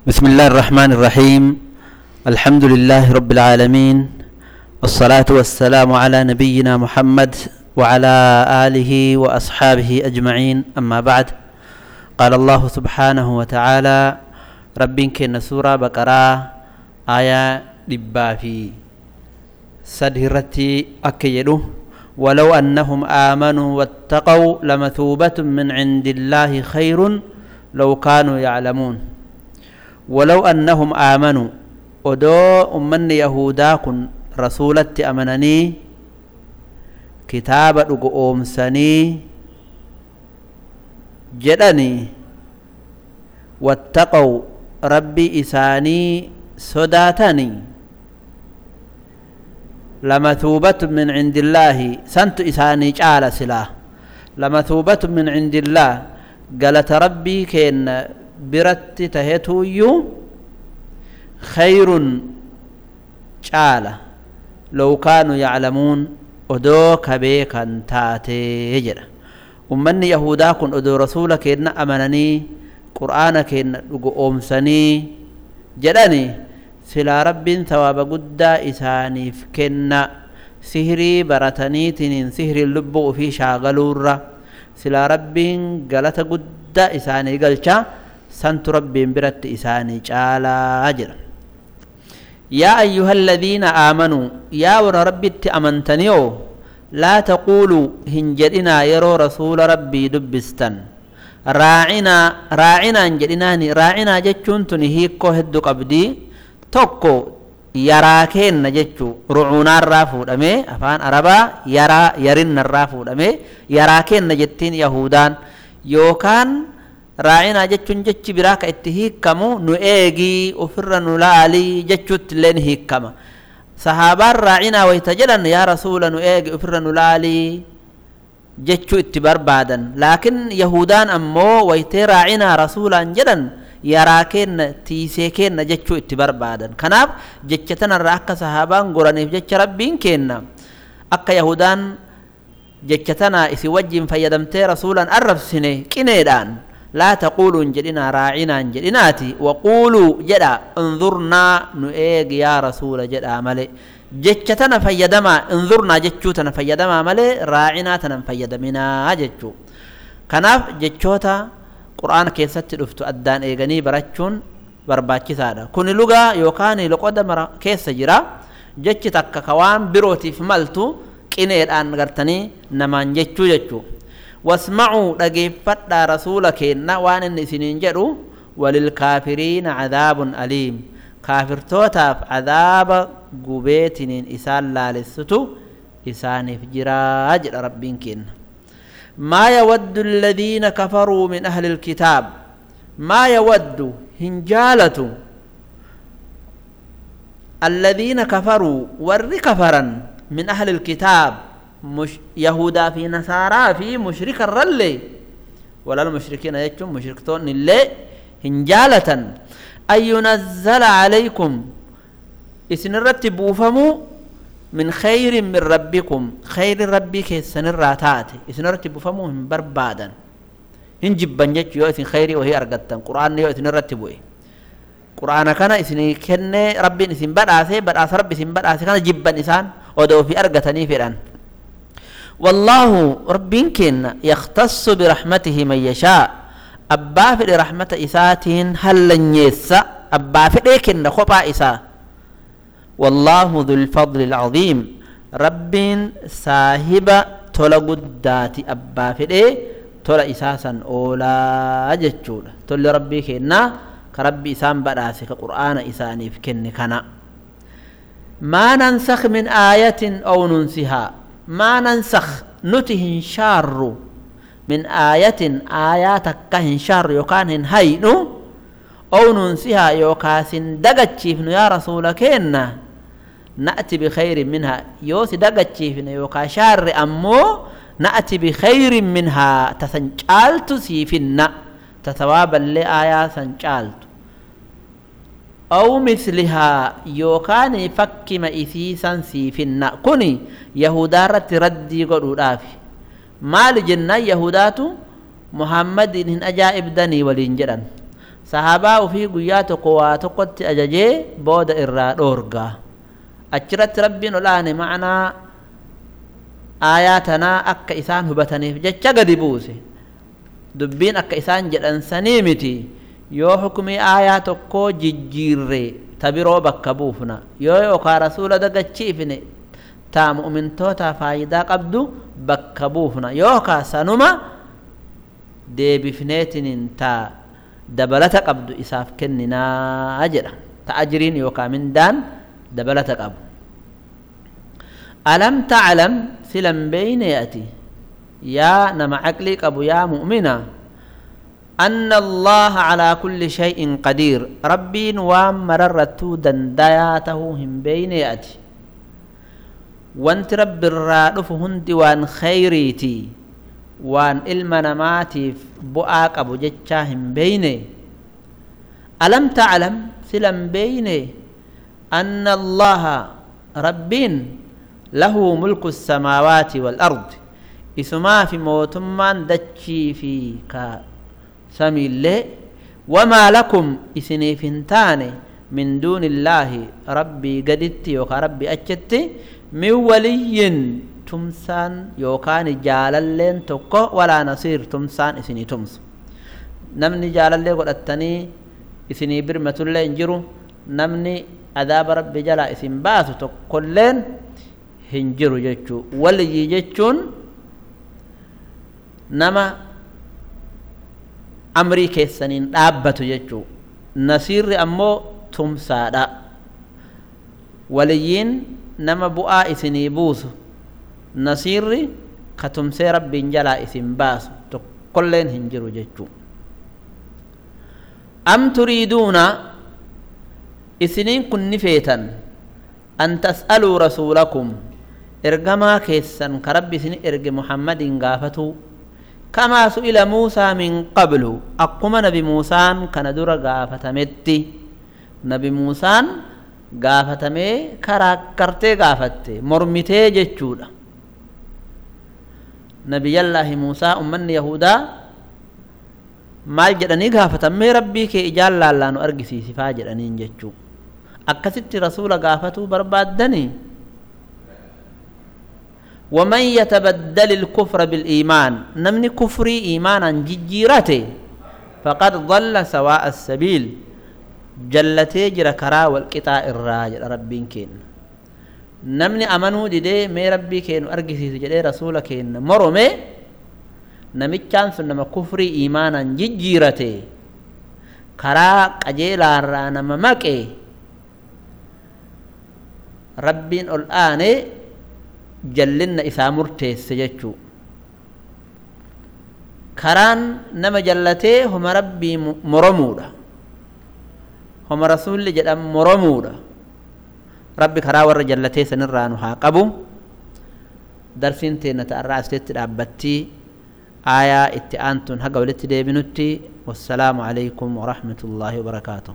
بسم الله الرحمن الرحيم. الحمد لله رب العالمين. والصلاة والسلام على نبينا محمد وعلى آله وأصحابه أجمعين. أما بعد قال الله سبحانه وتعالى رب كن سورة بقرة آية لبا في. سدهرتي أكيدو ولو أنهم آمنوا واتقوا لمثوبة من عند الله خير لو كانوا يعلمون. ولو أنهم آمنوا. ودو أمن يهودا كن رسولة أمنني. كتاب أمسني جدني. واتقوا ربي إساني صداتني لمثوبة من عند الله سنت إساني جعل سلا. لمثوبة من عند الله قالت برت تهتويو خير جعل لو كانوا يعلمون odoo kabeekan taatee jedha ummanni yahudaa kun odoo rasuula keenna amananii qur'aana keenna dhugo oomsanii jedhani silaa rabbiin sawaaba guddaa isaaniif kenna sihirii barataniitiniin sihiriin lubbuu ufii shaagaluurra silaa rabbiin galata guddaa isaanii galcha santu rabbiin biratti isaanii caalaa jedha yaa ayyuha alladhiina aamanuu yaa warra rabbitti amantanioo laa taquuluu hin jedhinaa yeroo rasuula rabbii dubbistan. Raacinaa raacinaan jedhinaani raacinaa jechuun tun hiikoo hedduu qabdii tokko yaraa keenna jechuu rucuunaarraa fuudhamee afaan arabaa yaraa yarinnarraa fuudhamee yaraa keenna jettiin yahudaan yookaan raacinaa jechuun jechi biraa ka itti hiikkamu nu eegii ofirra nu laalii jechuutti illee ni hiikkama. Sahaabaan raacinaa wayta jedhan yaa rasuula nu eegi ofirra nu laalii jechuu itti barbaadan. Laakin yahudaan ammoo waytee raacinaa rasuulaan jedhan yaraa keenna tiisee keenna jechuu itti barbaadan. Kanaaf jecha tanarraa akka sahaabaan goraniif jecha rabbiin keenna. Akka yahudaan jecha tana isin wajjin fayyadamtee rasuulaan arrabsine qineedhaan laa taquuluu hin jedhinaa raacinaa hin jedhinaati waquuluu jedha inzurnaa nu eegi yaa rasuula jedhaa male jecha tana fayyadamaa inzurnaa jechuu tana fayyadamaa malee raacinaa tanan fayyadaminaa jechuu kanaaf jechoota qur'aana keessatti dhuftu addaan eeganii barachuun barbaachisaadha kuni lugaa yookaan loqoda mara keessa jira jechi takka ka waan birootiif maltu qineedhaan gartanii namaan jechuu jechuu واسمعوا دقيفتا رسولك وان النسنين جرو وللكافرين عذاب أليم كافر توتاف عذاب قبيتين إسان لالستو إسان فجراج ربين كن ما يود الذين كفروا من أهل الكتاب ما يود هنجالة الذين كفروا ور كفرا من أهل الكتاب مش يهودا في نصارى في مشرك الرلي. ولا المشركين يجتم مشركتون اللي هنجالة. أن ينزل عليكم. إسن الرتب وفمو من خير من ربكم. خير ربك سن الراتات. إسن الرتب وفمو من بربادا هنجب بنجت إسن خيري وهي أرقدتن قرآن إسن الرتب وي قرآن كان إسن كن ربي إسن بدأسي بدأس ربي إسن بدأسي كان جبا إسان. ودو في أرقتني فران والله ربين كن يختص برحمته من يشاء. أبا في رحمة إساتين هل يسا أبا في لكن خطا إسا والله ذو الفضل العظيم. رب صاحب تلقد ذات أبا في تلا إساسا أولا جتشول تل ربي كنا كربي إسان بداسي كقرآن إساني في كن كنا. ما ننسخ من آية أو ننسها. ما ننسخ نتهن شار من آية آيات كهن شار يوكان هينو أو ننسها يوكاسن دقتشيفن يا رسول كينا. نأتي بخير منها. يوسي دقتشيفن يوكا شار أمو نأتي بخير منها. تسنجالت سيفن. تثوابا لآيات سنجالت أو مثلها يوكان فك ما إثيسان سي في النا كوني يهودارة ردي قرورا في ما لجنة يهودات محمد إن أجائب دني ولينجران صحابة وفي قيات قوات قد أججي بود إرى رورغا أجرت ربي نلان معنا آياتنا أكا إسان هبتني. جتشا دبوسي دبين أكا إسان جران سنيمتي. Yoo hukumii aayaa tokkoo jijjiirre ta biroo bakka buufna yoo yookaan rasuula dagachiifne taa mu'mintootaa faayidaa qabdu bakka buufna yookaan sanuma deebifneetiniin taa dabalata qabdu isaaf kenninaa jedha ta ajiriin yookaan mindaan dabalata qabu alam taclam silan beeyne ati yaa nama caqlii qabu yaa mu'mina أن الله على كل شيء قدير. ربين وام مررت دنداياته هم بين يأتي. وانت رب الرادف هندي وان خيريتي. وان إلمنا ماتي بؤاك أبو جتشا هم بيني ألم تعلم سلم بيني أن الله ربين له ملك السماوات والأرض. إسما في موتمان دتشي في كا samiillee wamaa lakum? isiniif hin taane min duuni illaahi rabbii gaditti yookaan rabbii achitti min waliyyin tumsaan yookaan jaalalleen tokko walaa nasiir tumsaan isinii tumsa. Namni jaalallee godhattanii isinii birmatullee hin jiru. Namni adaaba rabbi jalaa isin baasu tokkolleen hin jiru jechuu. Waliyyi jechuun nama amrii keessaniin dhaabbatu jechuu nasiirri ammoo tumsaadha waliyyiin nama bu'aa isinii buusu nasiirri ka tumsee rabbiin jalaa isin baasu tokkolleen hin jiru jechuu am turiiduuna isiniin kun ni feetan an tas'aluu rasuulakum ergamaa keessan ka rabbi isin erge muhammadin gaafatuu كما سئل موسى من قبل أقوم نبي موسى كان دور غافتمتي نبي موسى غافتمي كراكرتي غافتي مرمتي جتشودا نبي الله موسى أمن يهودا maal jedhanii gaafatamee rabbii kee ijaan laallaanu argisiisifaa jedhaniin jechuu akkasitti rasuula gaafatuu barbaaddanii ومن يتبدل الكفر بالإيمان نمني كفري إيمانا ججيرته فقد ضل سواء السبيل. جلتي جرى كرا والقطاع الراجل ربين كين. نمني أمنو دي مي ربي كين أرقسي جدي رسول كين. مرمي نمتشان سنما كفري إيمانا ججيرته كرا قجيلا رانا ممكي ربين الآن jallinna isaa murteesse jechuu karaan nama jallatee homa rabbii moromuudha homa rasulli jedhan moromuudha rabbi karaa warra jallatee sanirraa nu haa qabu darsiin teenna ta'arraa asitti dhaabbattii aayaa itti aantuun haga walitti deebinutti wassalaamu alaykum warahmatullaahi wabarakaatuh